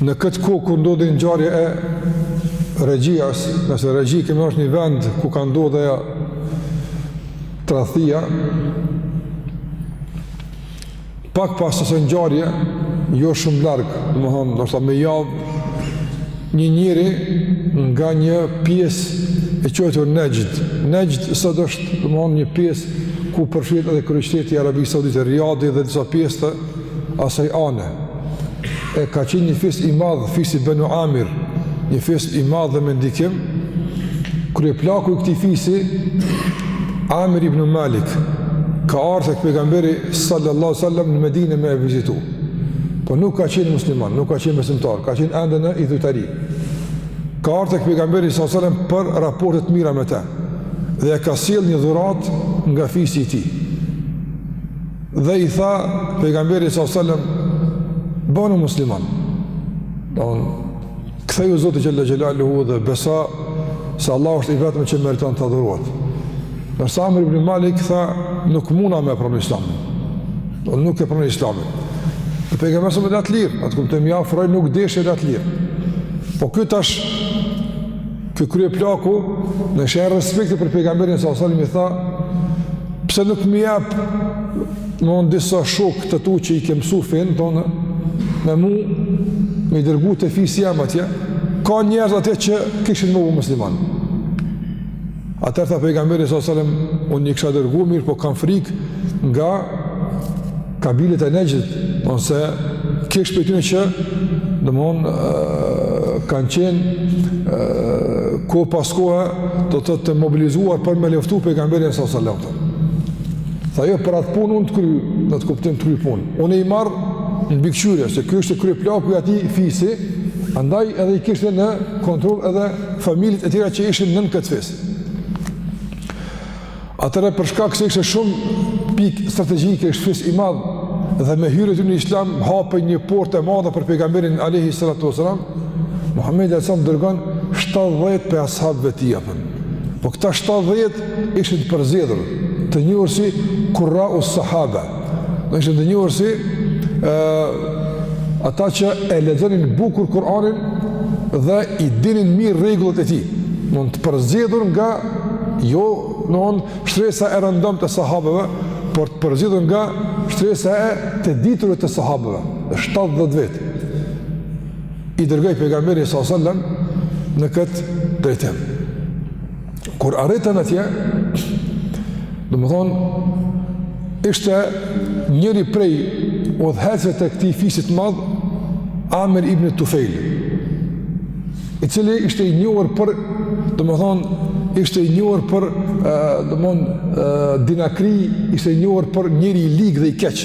Në këtë kohë kur ndodhi ngjarja e Rexhias, nëse Rexhi kemi është një vend ku ka ndodhur ajo tradhtia, pak pas asaj ngjarje, jo shumë larg, domethënë ndoshta me javë, një njeri nga një pjesë e quajtur Nexhd. Nexhd sot është domethënë një pjesë ku përfshihet edhe kryeqyteti i Arabisë Saudite, Riadi dhe disa pjesë të asaj ane, e ka qenë një fis i madh, fisi Benu Amir, një fis i madhë dhe me ndikim, kryeplaku i këtij fisi, Amir ibn Malik, ka ardh tek pejgamberi sallallahu sallam në Medine me e vizitu, po nuk ka qenë musliman, nuk ka qenë besimtar, ka qenë ende në idhujtari. Ka ardh tek pejgamberi s.a.s. për raporte të mira me te, dhe i ka sjell një dhuratë nga fisi i tij. Dhe i tha pejgamberi s.a.s. bonu musliman. Domethënë ktheju Zotit xhel-le xhelaluhu dhe beso se Allahu është i vetëm që meriton të adhurohet. Ndërsa Amir ibn Malik tha nuk muna me pranu Islamin. Domethënë nuk e pranoi Islamin. Dhe pejgamberi s.a.s. e la të lirë, n'atë kuptim ia ofroi, nuk deshi, e la të lirë. Po ky tash Ky kryeplaku në shenjë respekti për pejgamberin s.a.s. i tha, pse nuk m'i jep mu disa shokë të tu që i ke mësu fenë, domethënë me mu me i dërgu te fisi jem atje, ka njerëz atje që kishin me u bo musliman. Atëherë tha pejgamberi s.a.s. Unë i kisha dërgu, mirëpo kam frikë nga Kabilet e Nexhdit, domethënë se kish prej tyne që, domethënë, kanë qenë kohë pas kohe të të të mobilizuar për me luftu pejgamberin s.a.s. Tha jo, për atë punë unë të kry, n'atë kuptim të kry punë. Unë i marr në mbikëqyrje, se ky ishte kryeplaku i atij fisi, andaj edhe i kishte në kontroll edhe familjet e tjera që ishin nën këtë fis. Atëherë për shkak se ishte shumë pikë strategjike është fis i madh dhe me hyrje në Islam hapej një portë e madhe për pejgamberin alejhi salatu ve selam, Muhamedi alejhi selam dërgon 70 pe ashabëve të tij apo. Po këta 70 ishin të përzgjedhur, të njohur si Kurraus-Sahaba, Domethënë ishin të njohur si e, ata që e lexonin bukur Kur'anin dhe i dinin mirë rregullat e tij. Domethënë të përzgjedhur nga jo domethënë shtresa e rëndomtë e sahabëve, por të përzgjedhur nga shtresa e të diturve të sahabëve, 70 vetë. I dërgoi pejgamberi s.a.s. në këtë drejtim. Kur arritën atje, domethonë, ishte njëri prej udhëheqësve të këtij fisit të madh, Amir ibn Tufejl, i cili ishte i njohur për, domethonë, ishte i njohur për, domethonë, dinakri, ishte i njohur për njeri i lig dhe i keq.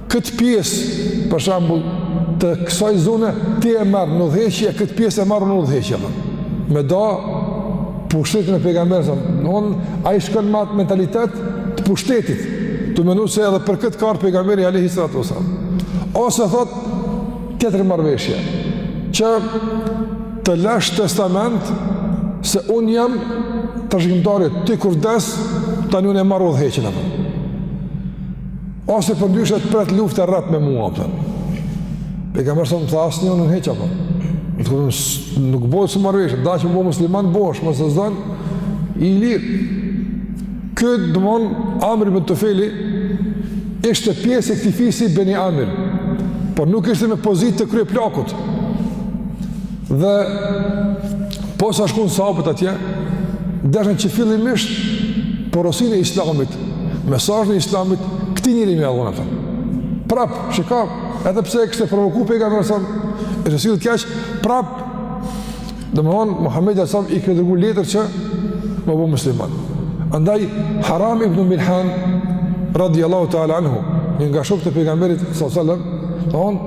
këtë pjesë, për shembull, të kësaj zone, ti e merr në udhëheqje, e këtë pjesë e marr unë në udhëheqje, apo. me da pushtetin me pejgamberin alejhi selam, domethonë, ai shkon me atë mentalitet të pushtetit, tu mendu se edhe për këtë ka ardh pejgamberi alejhi salatu selam. Ose thotë, tjetër marrëveshje, që të lash testament se unë jam trashëgimtari, ti kur des, tani unë e marr udhëheqjen, apo. Ose për ndryshe të pret luftë e rrët me mua, për. Për ka mërësëm të asë një në heqa, për. Në të kërën, nuk bojë së marveshë, da që më bojë musliman, bojë është, mësë zdanë, i lirë. Këtë, dëmonë, Amri më të feli, ishte pjesë e këti fisi Beni Amir, por nuk ishte me pozitë të krye plakut. Dhe posa shkun sahabët atje, deshën që fillimisht porosinë e islamit, mesazhin e islamit, këtij njeri me ia dhon ata. Prap, çka, edhe pse e kishte provoku pejgamberin alejhi selam, ishte sill keq, prap, domethonë, Muhammedi alejhi selam i kishte dërgu letër që me u bo musliman. Andaj, Haram ibn Milhan, radiallahu ta'ala anhu, një nga shokët e pejgamberit, sallallahu sallam, domethonë,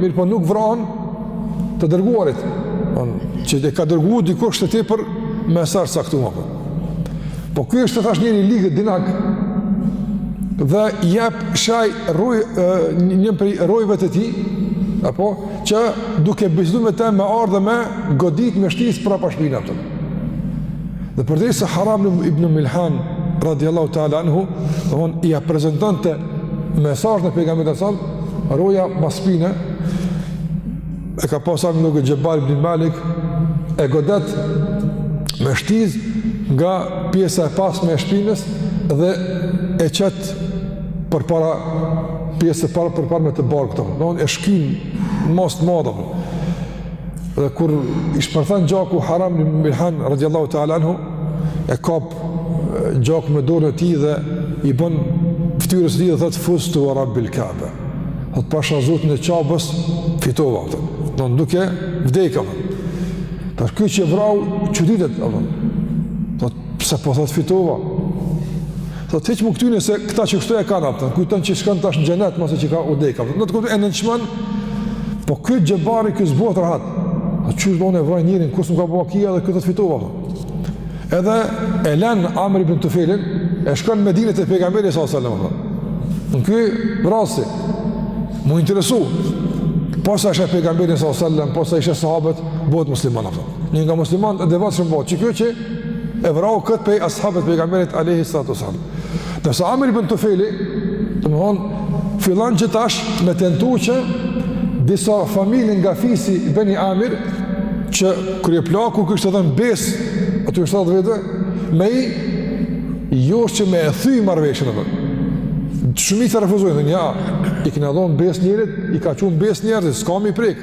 Mirëpo nuk vrahen të dërguarit, që e ka dërgu dikush te ti për mesazh të caktum, apo. Po ky është, thash, njeri i lig, dinak, dhe i jep shej rojes, një prej rojeve të tij, apo, që duke bisedu me te me ardh e me godit me shtizë prapa shpine, apo. Dhe përderisa Haram ibnu Milhan, radiallahu ta'ala anhu, domethonë, ia prezentonte mesazhin e pejgamberit alejhi selam, Roja mas shpine e ka pas emrin Xhebar ibni Malik e godet me shtizë nga pjesa e pasme e shpinës dhe e qet përpara pjesën e përparme të barkut domethonë e shkinë mos të madhëm dhe kur i shpërthen gjaku Haram ibn Milhan radiallahu ta'ala anhu e kap gjak me dorën e tij dhe i bën fytyrës tij dhe thotë fuztu wa rabbil kabe thotë pasha zotin e Qabes fitova apo domethonë duke vdekë apo ky që vrau çuditet thotë pse po thotë fitova thotë heq më këty nëse këta që kështu e kanë atë kujton që shkon tash në xhenet masi që ka vdekë në të kujton e në qëman po ky Xhebari ky s'bo dot rahat qysh domethonë e vrau njerin kështu nuk ka bo vaki dhe ky thotë fitova thotë Edhe e len Amr ibn Tufelin, e shkon n'Medinë te pejgamberi s.a.s. Ky vrasi, m'u interesu, posa e sheh pejgamberin s.a.s. posa i sheh sahabët, bëhet musliman. Apo. Një nga muslimanët e devotshëm bëhet, qiky që e vrau këtë pej ashabët pejgamberit a.s. Ndërsa Amir ibn Tufeli, domethonë, fillon qitash me tentu që disa familje nga fisi i Beni Amir, që kryeplaku kishte dhonë besë, aty është atë vete, me i josh që me e thy marrëveshjen, shumica refuzojnë, ja, i kena dhonë besë njerit, i ka çu n'besë njerëzit, s'ka me i prek,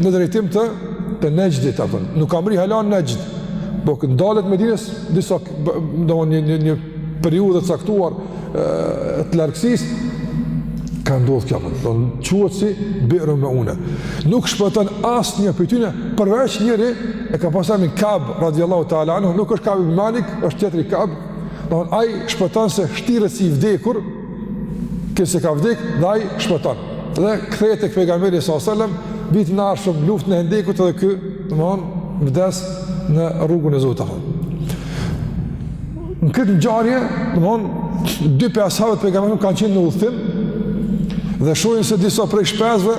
në drejtim të të Nexhdit apo nuk kanë mbrri hala n'Nexhd. Po n'dalje t'Medinës disa domon një një një periudhë të caktuar të largësisë ka ndodh kjo. Domon quhet si Bi'ru Meune. Nuk shpëton asnjë pej tyne përveç njëri e ka pas emnin Kab radhiyallahu ta'ala anhu, nuk është Kab ibn Malik, është tjetri Kab. Domon ai shpëton se shtirret si i vdekur, Kinse ka vdek dhe ai shpëton. Dhe kthehet tek pejgamberi sallallahu alajhi wasallam, vitin e ardhshëm n'luftën e Hendekut edhe ky, domthonë vdes në rrugën e Zotit. Në këtë ngjarje, domthonë dy pej sahabëve t'pejgamberit kanë qenë në udhtim dhe shohin se disa prej shpesëve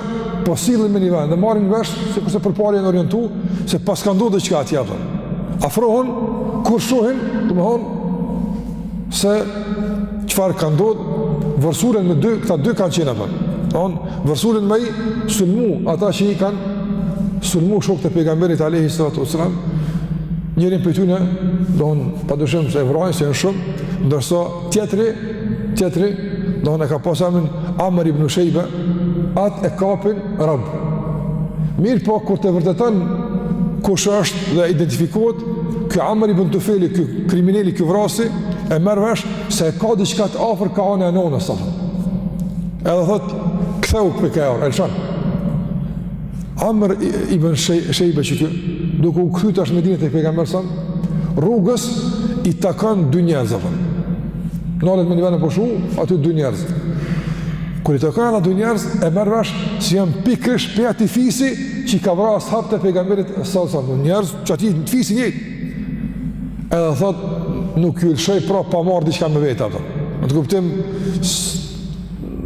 po sillen me një vend dhe marrin vesh sikurse përpara janë orientu se paska ndodhë diçka atje apo. Afrohen, kur shohin, domthonë, se çfarë ka ndodhur, vërsulen me dy, këta dy kanë qenë apo. Don vërsulen me i sulmu ata që i kanë sulmu shokët e pejgamberit alayhi salatu wasalam. Njërin prej tyre don padyshim se e vrajnë se janë shumë, ndërsa tjetri, tjetri don e ka pas emnin Amr ibn Shejbe, atë e kapin rob. Mirëpo kur të vërteton kush është dhe identifikohet, Ky Amr ibn Tufeli, ky krimineli, ky vrasi e merr vesh se e ka diçka të afërt ka ana e nonës apo. Edhe thot, kthehu për ka orë, e lshon. Amr ibn Shejbe qiky duke u kthy tash n'Medinë te pejgamberi sa, rrugës i takon dy njerëz apo. Nalet me një vend me pushu, aty dy njerëz. Kur i takon ata dy njerëz e merr vesh se janë pikërisht pej atij fisi që i ka vra sahabët e pejgamberit sa sa njerëz t'qatij fisi t'njejtë, edhe thot, nuk ju lëshoj pra pa marrë diçka me vete, apo. në atë kuptim,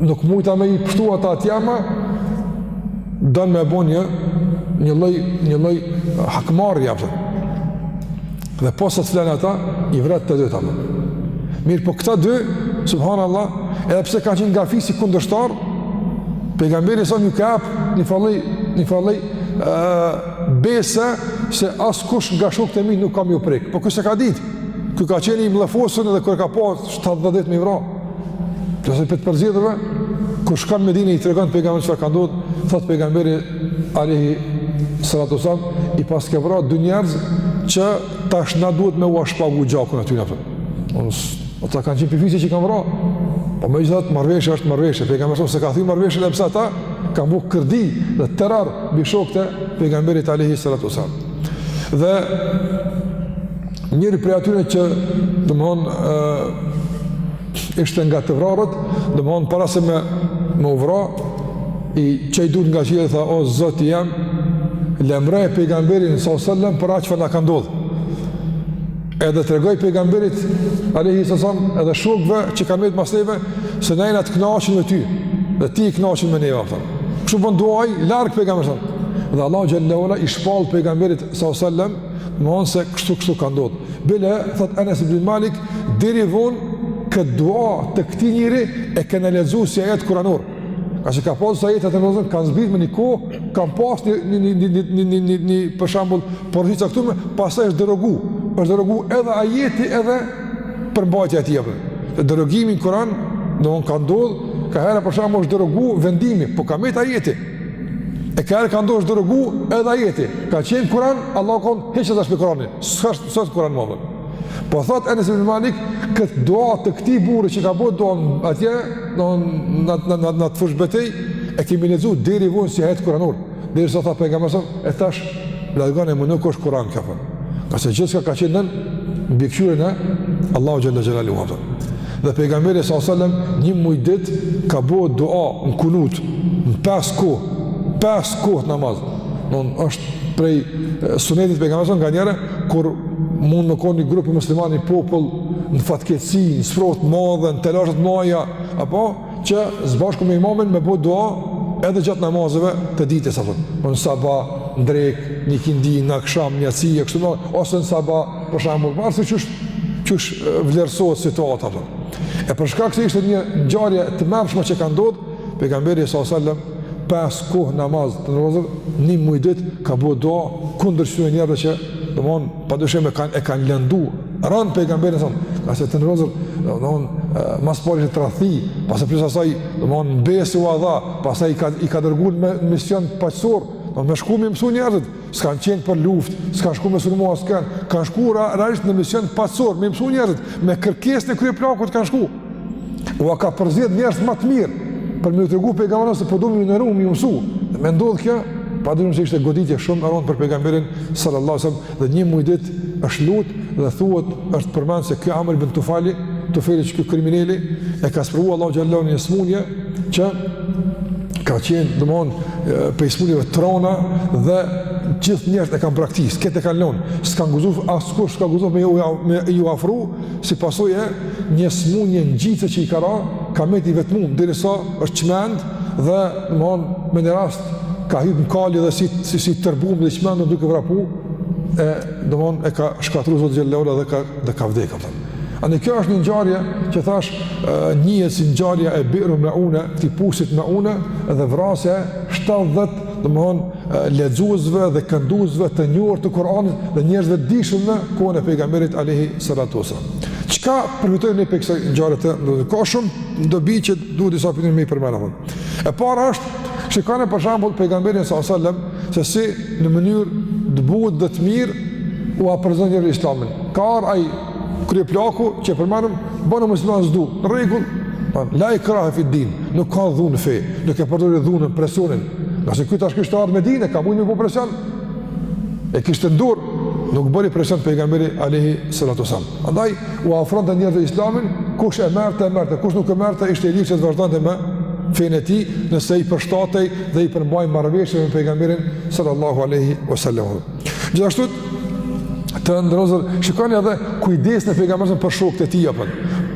nuk mujta me i pështu ata atje, ama, don me bo një, një lloj, një lloj hakmarrje, apo. dhe posa t'flenë ata, i vret të dytë, apo. Mirëpo këta dy, subhanallah, edhe pse ka qenë nga fisi kundërshtar, pejgamberi sa ju ka jap, një falje, një falje, besë se askush nga shokët e mi nuk ka me ju prek, po ky s'e ka dit, ky ka qenë i mllefosun edhe kur i ka pa 70 me i vra, prej të përzgjedhurve, kur shkon n'Medine i tregon pejgamberit çka ka ndodh, thotë pejgamberi alayhi salatu wasallam, i paske vra dy njerëz që tash na duhet me ua shpagu gjakun atyne, kupton. Ata kanë qenë prej fisit që kanë vra. Po megjithatë marrëveshja është marrëveshje. Pejgamberi sa ka thënë marrëveshje edhe pse ata kanë bo kërdi dhe terror mbi shokët e pejgamberit alayhi salatu wasallam. Dhe njëri prej atyre që domethënë ishte nga të vrarët, domthon para se me u vra i çoi durt nga qielli tha o zoti jem lajmëroje pejgamberin sallallahu alaihi wasallam për atë çfarë na ka ndodh. Edhe tregoji pejgamberit alayhi sallam edhe shokëve që kanë met mas neve se ne jena të kënaqun me ty dhe ti i kënaqun me neve, kupton. Kështu bon dua ai larg pejgamberit. Dhe Allahu xhele ue ala i shpall pejgamberit sallallahu alaihi wasallam, domethënë se kështu kështu ka ndodh. Bile thot Enes ibn Malik deri von këtë dua të këtij njeri e kena lexu si ajet kuranor. Ngase ka pas ajete të nderuar vëllezër, kanë zbrit me një kohë, kanë pas një për shembull, porosi të caktume, pastaj është derogu, është derogu edhe ajeti edhe përmbajtja e tij, kupton. Dhe derogimi n'kuran, domethënë ka ndodh, ka herë për shembull është derogu vendimi, po ka met ajeti. E ka herë ka ndodh është derogu edhe ajeti. Ka qenë kuran, Allahu ka thënë, heqe tash prej kuranit, s'është kuran më dhe. Po thot Enes ibn Malik këtë dua të këtij burri që ka bo dua atje, domethënë në atë fushëbetejë e kemi lexu deri vonë si ajet kuranor. Derisa tha pejgamberi e tash largone, më nuk është kuran kjo. Ngase gjithçka ka qenë nën mbikëqyrjen e Allahu xhele xhelaluhu. Dhe pejgamberi sa selam një muj dit ka bo dua në kunut në pesë kohë, pesë kohë namaz. Domethënë është prej sunetit pejgamberit nganjëhere, kur mund me konë një grup musliman, një popull në fatkeqësi, në sprovë t'madhe, në telashe t'mdhaja, kupton që s'bashku me imamin me bo dua edhe gjatë namazeve të ditës, kupton në saba, në drek, në ikindi, në aksham, në jaci, e kështu me, ose në saba, për shembull, varësisht qysh, qysh vlerësohet situata, kupton. E për shkak se ishte një ngjarje e tmerrshme që ka ndodh, Pejgamberi sa sallam pesë kohë namaz të nderuar vëllezër, një mujë dit ka bo dua kundër qityne njerëzve që domethënë pa dyshim e kanë e kanë lëndu rënd pejgamberin, ngase të nderuar vëllezër domethënë ma s'pari ishte tradhti, pastaj plus asaj domethënë besa u dha, pastaj i ka i ka dërgu me mision paqësor, domethënë me shku me i mësu njerëzit, s'kan qenë për luftë, s'kan shku me sulmu askan, kanë shku realisht në mision paqësor, me i mësu njerëzit, me kërkesën e kryeplakut kanë shku. Ua ka përzgjedh njerëz më të mirë, për me ju tregu pejgamberi se po do me u neru, me u mësu. Dhe me ndodh kjo, pa dyshim se ishte goditje shumë e rëndë për pejgamberin sallallahu sallam, dhe një muj ditë është lut dhe thuhet është përmend se ky Amr ibn Tufejli, Tufejli, ky krimineli, e ka sprovu Allahu xhelle shanuhu një smunje që ka qenë, domethonë, pej smunjeve t'rona dhe gjithë njerëzit e kanë braktisë, këtë e kanë lonë, s'ka guxu askush, s'ka guxu me ju afru, Si pasojë e një sëmundje ngjitëse që i ka ra, ka mbetë i vetmuar derisa është çmend dhe domthon me një rast ka hyp në kali dhe si si i tërbum dhe i çmendur duke vrapu e domthon e ka shkatërruar Zoti xhelle shanuhu dhe ka dhe ka vdekur aty. Andaj kjo është një ngjarje që thash njihet si ngjarja e Biru Meune, këtij pusit Meune dhe vrasja e 70 domthon lexuesve dhe kënduesve të njohur të Kur'anit dhe njerëzve të dijshëm në kohën e pejgamberit alayhi salatu wasallam. Çka përfitojmë ne pej kësaj ngjarje, të nderuar? Ka shumë dobi që duhet disa pej tyne me i përmend. E para është shikone për shembull pejgamberin sallallahu alajhi wasallam se si në mënyrë të butë dhe të mirë ua prezanton Islamin. Ka ardh ai Kryeplaku që e përmendëm, bonu musliman, s'du, në rregull, la ikrahe fid-din, nuk ka dhunë në fe, nuk e përdori dhunën, presionin, nëse ky tash kishte ardhë n'Medine, e ka mujt me bo presion, e kishte n'dorë, nuk bëri presion pejgamberi Alehi Sallatu Sallam. Andaj, ua ofronte njerëzve islamin, kush e merrte, e merrte, kush nuk e merrte, ishte i lirë që të vazhdonte me fenë e tij, nëse i përshtatej dhe i përmbahej marrëveshjes me pejgamberin Sallallahu Alehi Sallam. Gjithashtu të nderuar vllazër, shikoni edhe kujdesin e pejgamberit për shokët e tij apo.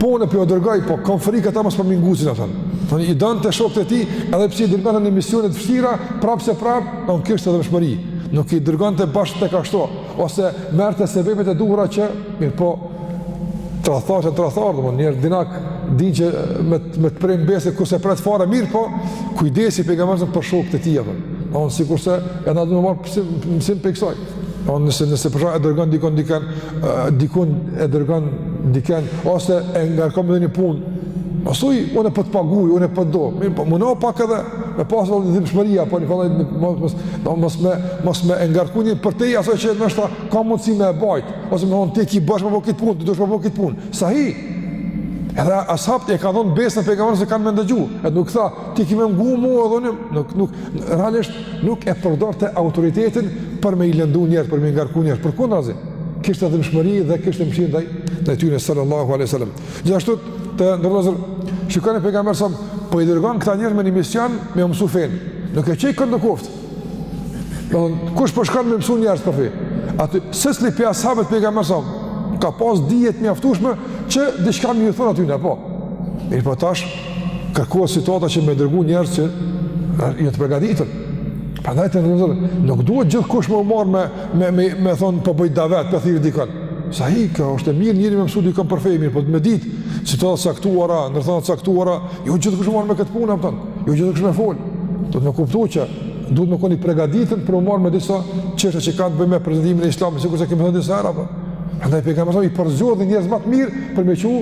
Po unë po i dërgoj, po kam frikë ata mos po m'i ngucin ata. Po i donte shokët e tij, edhe pse i dërgonte në misione të vështira, prapë se prapë, po kishte dhemshmëri. Nuk i dërgonte bash tek ashtu ose merrte sebepet e duhura që mirëpo tradhtari tradhtar domethonë njeri dinak din që me me të pre n'besë kur s'e pret fare, mirëpo kujdesi i pejgamberit për shokët e tij apo on sikurse e na do të marr pse mësim prej kësaj on nëse nëse për shkak e dërgon dikon dikon dikon e dërgon dikon ose e ngarkon me një punë Mos thuj, unë po të paguaj, unë po do. Mirëpo mundohu pak edhe me pas edhe dhimshmëri, apo një fallaj, mos, mos, mos, mos me e ngarku njerin përtej asaj që nështë ta ka mundësi me e bajt. Ose me thonë, ti ki bash me bo këtë punë, ti dush me bo këtë punë. Sahi, Edhe ashabt e kanë dhonë besën pejgamberit se kanë me ndëgju. E nuk tha, ti ki me m'ngu mu, domethonë, nuk, nuk, realisht nuk e përdorte autoritetin për me i lëndu njerëz, për me i ngarku njerëz, përkundrazi. Kishte dhemshmëri dhe kishte mshirë ndaj, ndaj tyre sallallahu alai sallam. Gjithashtu të nderuar vllazër, shikone pejgamberi, po i dërgon këta njerëz me një mision me u mësu fenë. Nuk e çoi këndo koftë. Don, kush po shkon me mësu njerëz për fe? Atë secili prej ashabëve t'pejgamberit sa ka pas dije të mjaftueshme që diçka me ju thon atyne, apo. Mirëpo tash kërkojke situata që me dërgu njerëz që janë të përgatitur. Prandaj të nderuar vëllezër, nuk duhet gjithkush me u marr me me me me thon po bëj davet, po thirr dikon. Sa i ka, është e mirë njeri me mësu dikon për fe, e mirë, po duhet me ditë, situata të caktuara, në rrethana të caktuara, jo gjithkush me u marrë me këtë punë, a kupton. Jo gjithkush me folë, duhet me kuptu që duhet me kon i pregatitun për t'u marrë me disa çështje që kanë të bëjnë me prezentimin e islamit, sikurse kemi thënë disa herë, apo. Prandaj pejgamberi i përzgjodhi njerëz ma të mirë për me çu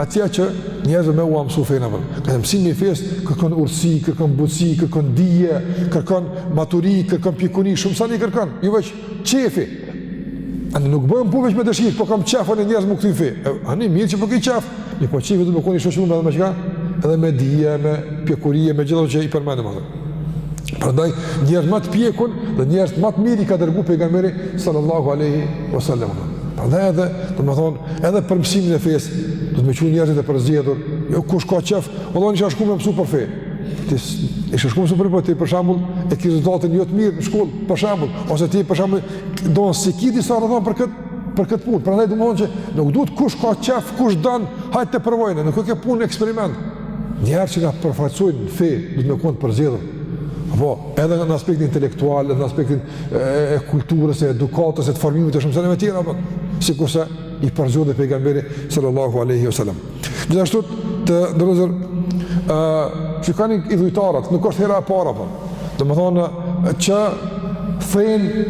atje që njerëzve me ua mësu fenë, apo. Këtë mësimi i fesë kërkon urtësi, kërkon butësi, kërkon dije, kërkon maturi, kërkon pjekuri, shumë sene kërkon, jo veç qefi. A nuk bëjmë punë me dëshirë, po kam qef unë njerëz me kthy n'fe. Ani mirë që po ke qef, mirëpo qefi duhet me kon i shoqëruar edhe me çka? Edhe me dije, me pjekurie, me gjithë ato që i përmendëm, apo. Prandaj njerëz më të pjekun dhe njerëz më të mirë i ka dërguar pejgamberi sallallahu alaihi wasallam. Prandaj edhe, domethonë, edhe për mësimin e fesë, duhet me çu njerëzit e përzgjedhur, jo kush ka qef, vëlla, që me shku me mësu për fe. Ti me shku me mësu për, po ti për shembull e ke rezultatin jo të mirë në shkollë, për shembull, ose ti për shembull don s'i ki disa rrethana për kët për kët punë. Prandaj domethonë që nuk duhet kush ka qef, kush don, hajt të provojnë, nuk e ke punë eksperiment. Njerëz që na përfaqësojnë fe, duhet me kon t'përzgjedhur. Apo edhe në aspektin intelektual, në aspektin e, e kulturës, e edukatës, e të formimit të shumë seneve tjera, apo, sikurse i përzgjodhi pejgamberi sallallahu aleyhi wa sallam. Gjithashtu të nderuar vëllezër, që kanë idhujtarët, nuk është hera e para, a kupton, domethonë, që thejnë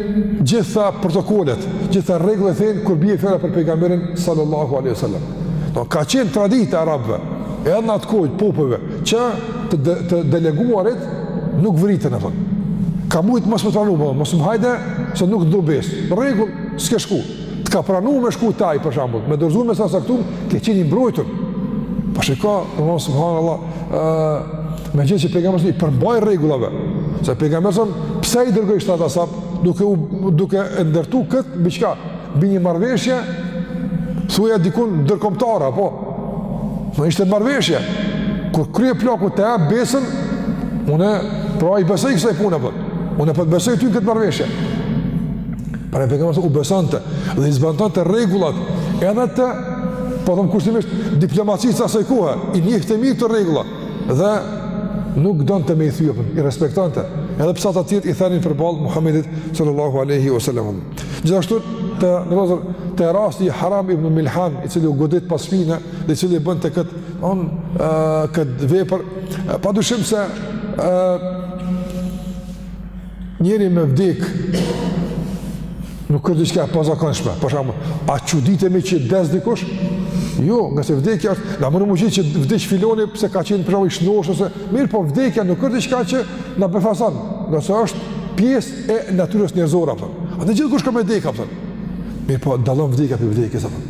gjitha protokollet, gjitha rregullat i thejnë, kur bie fjala për pejgamberin sallallahu aleyhi wa sallam. Don, ka qenë traditë e arabëve, edhe në atë kohë, popujve, që të, de, të deleguarit nuk vriten, a kupton. Ka mujtë mos me të pranu, po, mos më hajde, se nuk do besë. Rregull, s'ke shku. të ka pranu me shku te ai, për shembull, me dorëzu mesazh t'caktum, ke qenë i mbrojtur. Pa po shiko, domethonë, subhanallah, uh, megjithëqë pejgamberi iu përmbajt rregullave, se pejgamberi, pse i dërgoi shtatëdhjetë ashab, duke, duke e ndërtu këtë, mbi çka, mbi një marrëveshje, thuja dikun ndërkombëtare, apo, ishte marrëveshje, kur kryeplaku ta jep besën, une, pra i besoj kësaj pune, apo, une po të besoj ty këtë marrëveshje, Pra e pejgamberi u besonte dhe i zbantonte rregullat edhe të po them kushtimisht diplomacisë së asaj kohe, i njihte mirë këto rregulla dhe nuk donte me i thy, apo, i respektonte. Edhe pse ata të tjerët i thenin përballë Muhamedit sallallahu alaihi wasallam. Gjithashtu vllazër te rasti i Haram ibn Milhan, i cili u godit pas shpine, dhe i cili bënte kët on kët vepër, padyshim se ë Njeri me vdek nuk është diçka e pazakonshme, për shembull, a çuditemi që des dikush? Jo, ngase vdekja është, na mund me u mërzit që vdiq filani, pse ka qenë për shembull i shnoshë, ose, mirëpo vdekja nuk është diçka që na befason, ngase është pjesë e natyrës njerëzore, apo. A gjithkush ka me dek, apo. Mirëpo, dallon vdekja prej vdekjes, apo.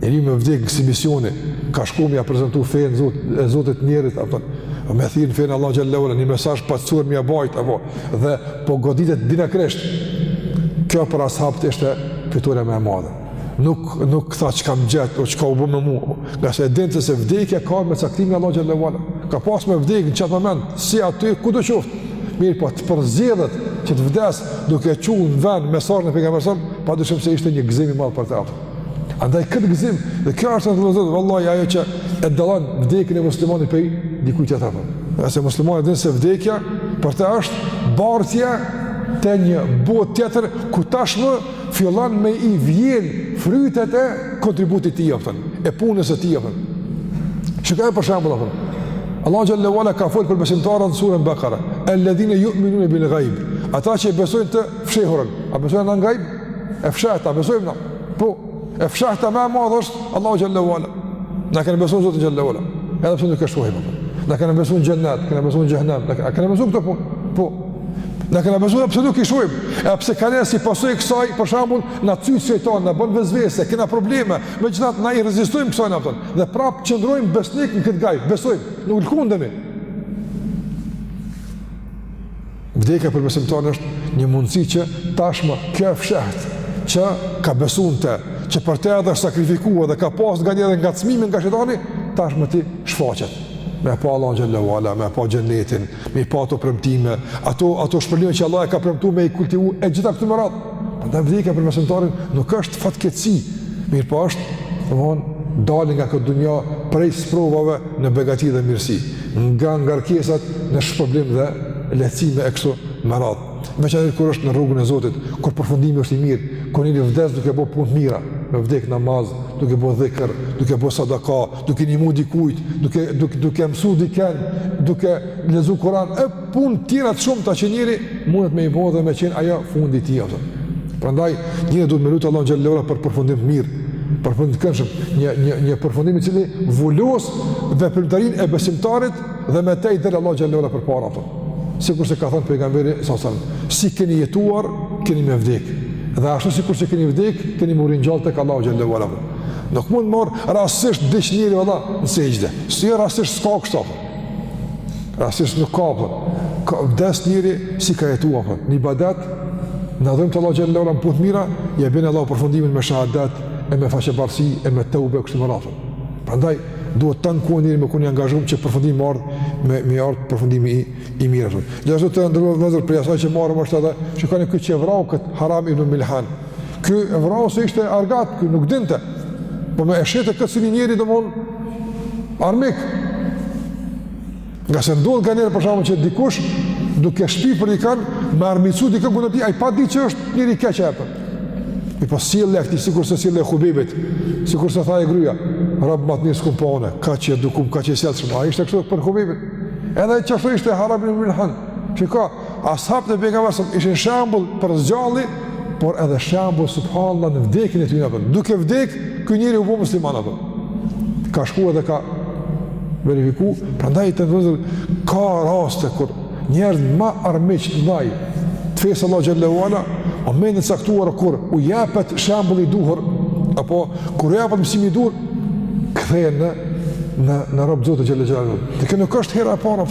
Njeri me vdek n'kësi misioni, ka shku me ia prezentu fenë e Zot, e Zotit njerëzve, apo, o me thirr n'fe t'Allahut xhelle ve ala, një mesazh t'pastër me ia bajt, apo, dhe po goditet dinakërisht. Kjo për as'habët ishte fitorja më e madhe. Nuk, nuk tha çka m'gjeti, o çka u bo me mu, ngase e dinte se vdekja ka me caktimin e Allahut xhelle ve ala. Ka pas me vdek në qat moment, si aty, kudo qoftë. Mirëpo, të përzgjidhet që të vdes duke çu në vend mesazhin e pejgamberit sa pa dyshim se ishte një gëzim i madh për të. Andaj këtë gëzim dhe kjo është edhe zot vallahi ajo që e dallon vdekjen e muslimanit prej dikujt tjetër apo. Ngase muslimani din se vdekja për të është bartja te një botë tjetër ku tashmë fillon me i vjel frytet e kontributit të tij e punës së tij apo. Shikojmë për shembull apo. Allahu xhelle ve ala ka fol për besimtarët në surën Bakara, "Alladhina yu'minuna bil ghaib", ata që besojnë të fshehurën, a besojnë në ghaib? E fshehta, besojmë na. Po, e fshehta më e madhe është Allahu xhelle ve ala. Na kena besu Zotin xhelle ve ala. Edhe pse nuk e shohim apo. Na kena besu xhennet, kena besu xhehenem, na kena besu këto punë. Po, Na kena besu pse nuk i shohim. Edhe pse kena si pasojë e kësaj, për shembull, na cyt shejtani, na ban vesvese, kena probleme. Megjithatë na i rezistojmë kësaj apo. Dhe prap qëndrojmë besnik në këtë gajb, besojmë, nuk lkundemi. Vdekja për besimtarin është një mundësi që tashmë kjo e fsheht që ka besu në te, që për të edhe është sakrifiku dhe ka pas nganjëherë ngacmime nga shejtani, tashmë t'i shfaqet. me pa Allahun xhelle ve ala, me pa xhennetin, me i pa ato premtime, ato, ato shpërblime që Allahu ia ka premtu me i kultivu, e gjitha kështu me radhë. Pra vdekja për besimtarin nuk është fatkeqësi, mirëpo është, domethënë, dalje nga kjo dunja prej sprovave në begati dhe mirësi, nga ngarkesat në shpërblim dhe lehtësime e kështu me radhë. Veçanërisht kur është në rrugën e Zotit, kur përfundimi është i mirë, kur njeri vdes duke bo punë t'mira, me vdek n'namaz, duke bo dhikër, duke bo sadaka, duke nihmu dikujt, duke, duke, duke mësu diken, duke lexu Kuran, e punë tjera të shumta që njeri, mundet me i bo dhe me qenë ajo fundi i tij, apëton. Prandaj, njeri duhet me lutë Allahun xhelle ue ala për përfundim të mirë, përfundim të këndshëm, një, një, një përfundim i cili vulos veprimtarinë e besimtarit dhe me te i del Allahut xhelle ue ala përpara, apëton. Sikurse ka thënë pejgamberi, sallallahu alaihi wasallam, si keni jetuar, keni me vdek, dhe ashtu sikurse keni vdek, keni m'u ringjall tek Allahu xhelle Nuk mund more rastësisht vdiq njeri valla në sexhde. Si jo rastësisht s'ka kështu. Rastësisht nuk ka apo. Ka vdes njeri si ka jetuar apo. Në ibadet, në adhurim të Allahut xhelle ue ala, në punë të mira, ia bjen Allahu përfundimin me shahadet, e me faqebardhësi, e me teube, kështu me radhë. Prandaj, duhet tanë kohën njeri me kon i angazhum që përfundim me ardh, me, me ardh përfundimi i, i mirë. Gjithashtu të nderuar vëllezër, prej asaj që marrim është edhe, që ka një këtë që vrau këtë Haram ibn Milhan, Ky e vrau se ishte argat, ky nuk dinte. Po m'e shihte këtë si një njeri domthonë armik. Ngase ndodh kanjëherë për shembull që dikush duke shpif për dikan, me armiqsu dikën kundër tij, ai pa di që është njeri i keq apo. Mirëpo sjellja e këtij, sikurse sjellja e Hubejbit, sikurse tha e gruja, rob ma të mirë s'kom pa unë, kaq i edukum, kaq i sjellshëm, ai ishte kështu për Hubejbin. Edhe qashtu ishte Haram ibn Milhan, shiko, Ashabët e pejgamberit ishin shembull për së gjalli, por edhe shembull subhanallah në vdekjen e tyre apo duke vdek, ky njeri u bë musliman apo. Ka shku edhe ka verifiku, prandaj të nderuar vëllezër ka raste kur njerëzit më armiq ndaj fesë së Allahut xhelle ue ala, momentin e caktuar kur u japet shembulli i duhur apo kur u japet mësimi i duhur, kthehen në në në rob të Zotit xhelle ue ala. Dhe kjo nuk është hera e parë.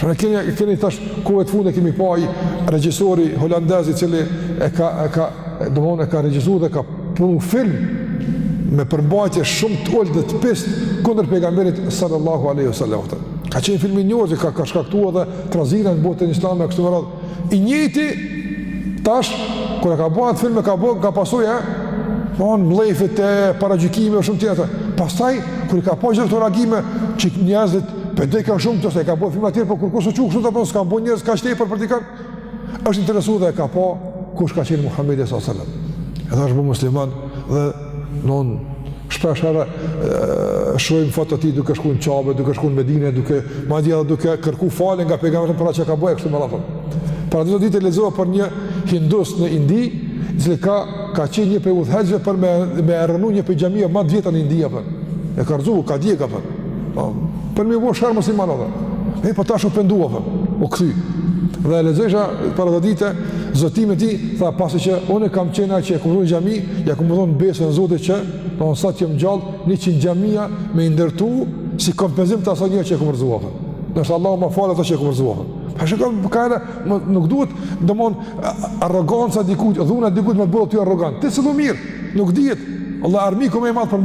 Pra keni keni tash kohëve të fundit kemi pa ai regjisori holandez i cili e ka e ka domthonë e ka regjistru dhe ka punu film me përmbajtje shumë të ulët dhe të pist kundër pejgamberit sallallahu alaihi wasallam. Ka qenë film i njohur që ka ka shkaktu edhe trazira në botën islame kështu me radhë. i njëjti tash kur e ka bo atë film e ka bo ka pasojë von po mllefit e paragjykimeve shumë tjetër pastaj kur i ka pa gjithë këto reagime që njerëzit për dikan shumë të se ka bo filma tjerë por kurrkush s'u çu kështu apo s'kanë bo njerëzit kaq për për dikan është interesu dhe e ka pa kush ka qenë Muhamedi sallallahu alaihi wasallam edhe është bo musliman dhe Domthonë shpeshherë shohim fotot e tij duke shkuar në Qabe, duke shkuar në Medinë, duke madje edhe duke kërku falje nga pejgamberi për atë që ka bo kështu me radhë. Para do ditë lexova për një hindus në Indi, i cili ka ka qenë një prej udhëheqësve për me me rrënu një prej xhamiave më të vjetra në Indi apo. E ka rrëzu, ka djeg apo. Për me i bo sherr muslimanëve. E, po tash u pendua, dhe. U kthy. Dhe e lexojsha para dy dite, zotimin e tij, tha pasi që unë kam qenë ai që e kam xhami, ia kam dhonë besën e Zotit që, unë sa të jem gjallë, njëqind xhamia me i ndërtu, si kompenzim të asaj një që e kam rrëzuar. Ndoshta Allahu më fal atë që e kam rrëzuar. Pa shë kam kajna, nuk duhet, domethonë, arroganca e dikujt, dhuna e dikujt me të bo ty arrogant. Ti sillu mirë, nuk dihet. Allah armiku më i madh për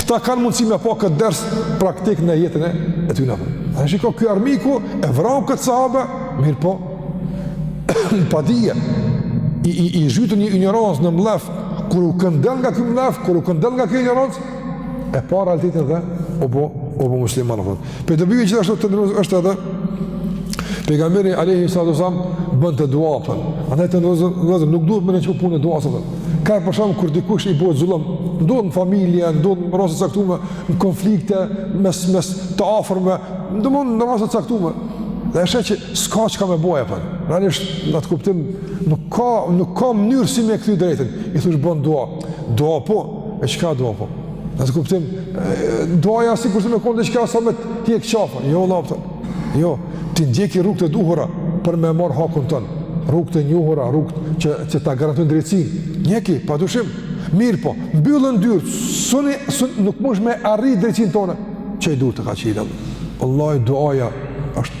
Këta kanë mundësi me pa këtë ders praktik në jetën e e tyre. E shiko ky armiku e vrau këtë sahabe, mirëpo në padije. I i i zhytur në injorancë në mllef kur u këndell nga ky mllef, kur u këndell nga kjo injorancë e pa realitetin dhe u bë u bë musliman. Prej dobive gjithashtu të nderuar është edhe pejgamberi alejhi salatu selam bënte dua për. Andaj të nderuar nuk duhet me nënçmu punën e duasë. Ka për shembull kur dikush i bëhet zullum, ndonjëherë në familje, ndonjëherë në raste të caktume, në konflikte, mes, mes të afërmve, ndonjëherë në raste të caktume. Dhe e sheh që s'ka çka me bo, a kupton. Realisht, në atë kuptim, nuk ka, nuk ka mënyrë si me kthy të drejtën. I thush bon dua. Dua po, e çka dua po? Në atë kuptim, duaja sikurse me konë diçka sa me t'hjek qafe, jo vëlla a kupton, jo, ti ndjeki rrugët e duhura për me marrë hakun tënd, rrugët e njohura, rrugët që, që ta garantojnë drejtësinë, ndjeki, pa dyshim, mirëpo, mbyllen dyrt, s'mun, s'mun, nuk mundesh me arri drejtësinë tënde, çoji durt kah qielli, vallahi duaja është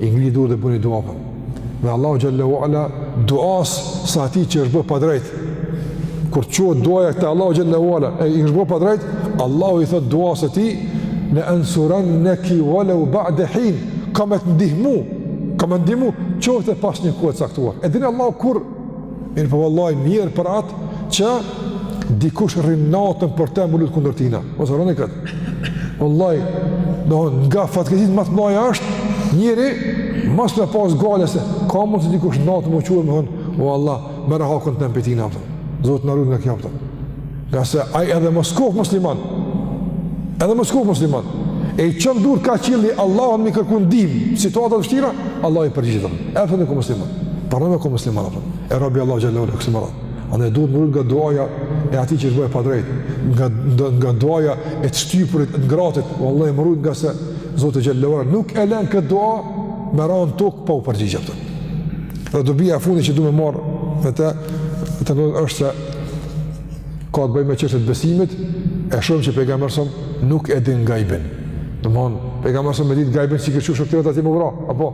I ngri durt dhe bëni dua për. Dhe Allahu xhel-le ve ala duasë së atij që i është bërë padrejt. Kur të çohet duaja te Allahu xhel-le ve ala e i është bërë padrejt, Allahu i thotë duasë së tij le ensuranneki ve leu ba'de hin, kam me të ndihmu, kam me të ndihmu, qoftë edhe pas një kohe të caktuar. E din Allahu kur Mirëpo vallahi mjerë për atë që dikush rri natën për te me u lutë kundër tina. Mos harroni këtë. Vallahi, domethonë nga fatkeqësitë më të mëdhaja është, njeri mos me pas gajle se ka mundësi dikush natën me u çu me thënë, o Allah, merre hakun tem pi tina. Zoti na rujt nga kjo a kupton. Ngase ai edhe mos koftë musliman, edhe mos koftë musliman, e i çon durt kah qielli Allahun me i kërku ndihmë, situatat e vështira, Allahu i përgjigjet, e fëndë ku musliman, parëve ku musliman, a kupton. e rabi Allah gjallë në kësë mërat. Andaj duhet me u rujt nga duaja e atij që i është bo padrejt, nga, nga duaja e të shtypurit, të ngratit, vallahi me u rujt ngase Zoti xhel-le ve ala nuk e len këtë dua me ra n'tokë pa iu përgjigj a kupton. Dhe dobia e fundit që du me marrë me te, të është se ka të bëjë me çështjet e besimit, e shohim që pejgamberi sa nuk e din gajbin. Domthon, pejgamberi sa me ditë gajbin s'i kish çu shokët e tij mu vra, apo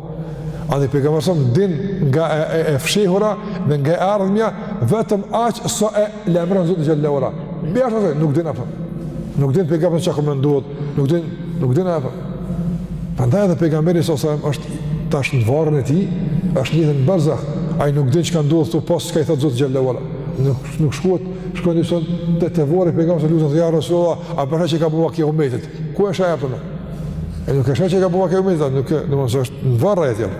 ani pejgamberi sa din nga e, e, e fshehura dhe nga e ardhmja vetëm aq sa e lajmëron Zoti xhallahu ala. Përndryshe nuk din apo. Nuk din pejgamberi çka ka me ndodh, nuk din, nuk din apo. Prandaj edhe pejgamberi sa sa është tash në varrin e tij, është një në barzah. Ai nuk din çka ndodh këtu pos çka i thotë Zoti xhallahu ala. Nuk nuk shkohet, shkon dhe son te te varri pejgamberit sallallahu alaihi wasallam rasulullah, a po e sheh çka bua kjo umetit. Ku është ajo punë? E nuk e sheh çka bua kjo umetit, nuk do të thosh në varr ajo.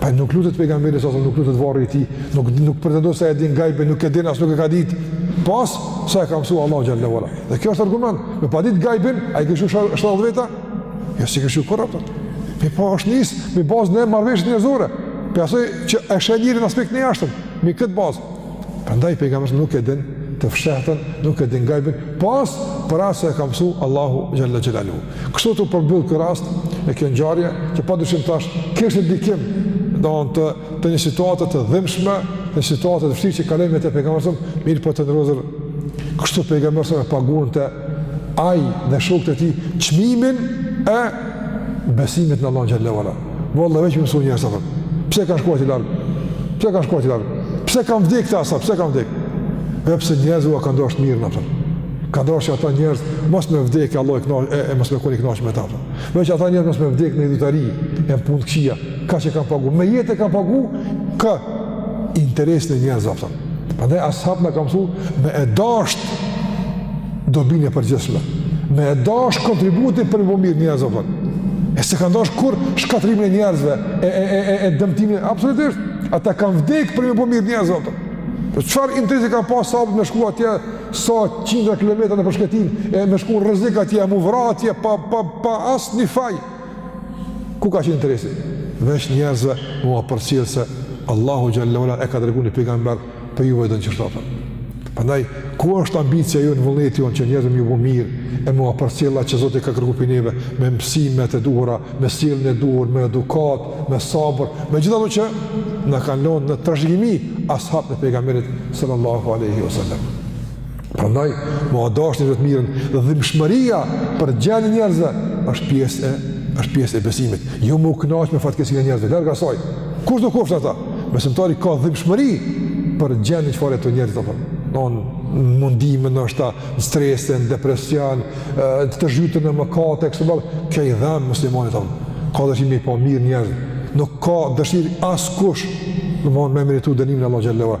Pa nuk lutet pejgamberi sallallahu alaihi wasallam, nuk lutet varri i tij, nuk nuk pretendon se e din gajbin, nuk e din as nuk e ka ditë. Pos sa e ka mësuar Allahu xhallahu ala. Dhe kjo është argument, me pas ditë gajbin, a i kish çu 70 veta. Jo s'i kish çu kurrë. Po pra është nis, me bazë në marrëveshje njerëzore. Prej asaj që e sheh njeri në aspektin e jashtëm, me këtë bazë. Prandaj pejgamberi nuk e din të fshehtën, nuk e din gajbin, pos për aq sa e ka mësu Allahu xhele xhelaluhu. Kështu u përmbyll ky rast e kjo ngjarje, që padyshim tash, kishte ndikim domethënë, të një situate të dhimshme, të një situate të vështirë që kaloi me të pejgamberi sa, mirëpo të nderuar, kështu pejgamberi sa e paguante ai dhe shokët e tij, çmimin e besimit në Allahun xhele ve ala. Valla veç me msu njerëz apo. Pse kanë shku aq larg? Pse kanë shku aq larg? Pse kanë vdekë këta sa? Pse kanë vdekë? Sepse njerëzve ua kanë dashtë mirën apo. Kanë dashtë që ata njerëz mos me vdekë Allah i kënaqë e, e mos me kon i kënaqë me ta. Veç ata njerëz mos me vdekë në idhujtari e punë të këqija. Kaq e kanë pagu. Me jetë e kanë pagu ka interesin e njerëzve apo. Prandaj ashabët na kanë mësu me e dash dobinë e përgjithshme, me e dash kontributin për me bo mirë njerëz apo. E s'e kanë dash kurrë shkatërrimin e njerëzve, e e e e, e dëmtimin absolutisht, ata kanë vdek për me bo mirë njerëz apo. Po çfarë interesi kanë pas sahabët me shku atje sa qindra kilometra nëpër shkretinë, e me shku në rrezik atje, mu vra atje pa pa pa asnjë faj. Ku ka qenë interesi? Veç njerëzve me ua përcjellë se Allahu xhele ve ala e ka dërgu një pejgamber për juve dhe në qështata. Prandaj, ku është ambicia jonë, vullneti jonë që njerëzve me ju bo mirë e me ua përcjellë atë që Zoti ka kërku prej neve me mësimet e duhura, me sjelljen e duhur, me edukat, me sabër, me gjitha ato që na kanë lonë në trashëgimi ashabët e pejgamberit sallallahu aleyhi wa sallam. Prandaj, me ua dashtë të mirën, dhe dhimshmëria për gjendjen e njerëzve, është pjesë e, është pjesë e besimit. Jo me u knaqë me fatkeqësinë e njerëzve, larg asaj. Kushdo qofshin ata? Besimtari ka dhimshmëri për gjendjen një qëfare të njerëzve, të përë. Në mundime në është ta në strese, në depresion, të zhytun në mëkate, kështë të balë, kjo i dhemb muslimanit, të ka dëshirë mi bo mirë njerëzve. Nuk ka dëshirë askush, domthon me meritu dënimin e Allahut xhele ve ala.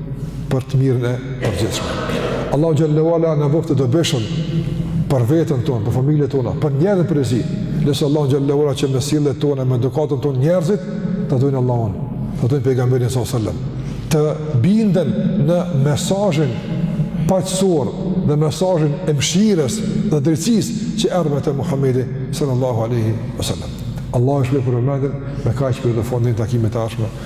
për të mirën e përgjithshme. Allahu xhelle ve ala na bëftë të dobishëm për veten tonë, për familjet tona, për njerëzit përreth. Lusim Allahun xhelle ve ala që me sjelljet tona, me edukatën tonë njerëzit, ta dojnë Allahun, ta dojnë pejgamberin sallallahu alajhi wasallam. Të binden në mesazhin paqësor dhe mesazhin e mëshirës dhe drejtësisë që erdh me të Muhamedi sallallahu alaihi wasallam. Allahu ju shpërbleftë për vëmendjen, me kaq po e përfundoj, në takimet e ardhshme.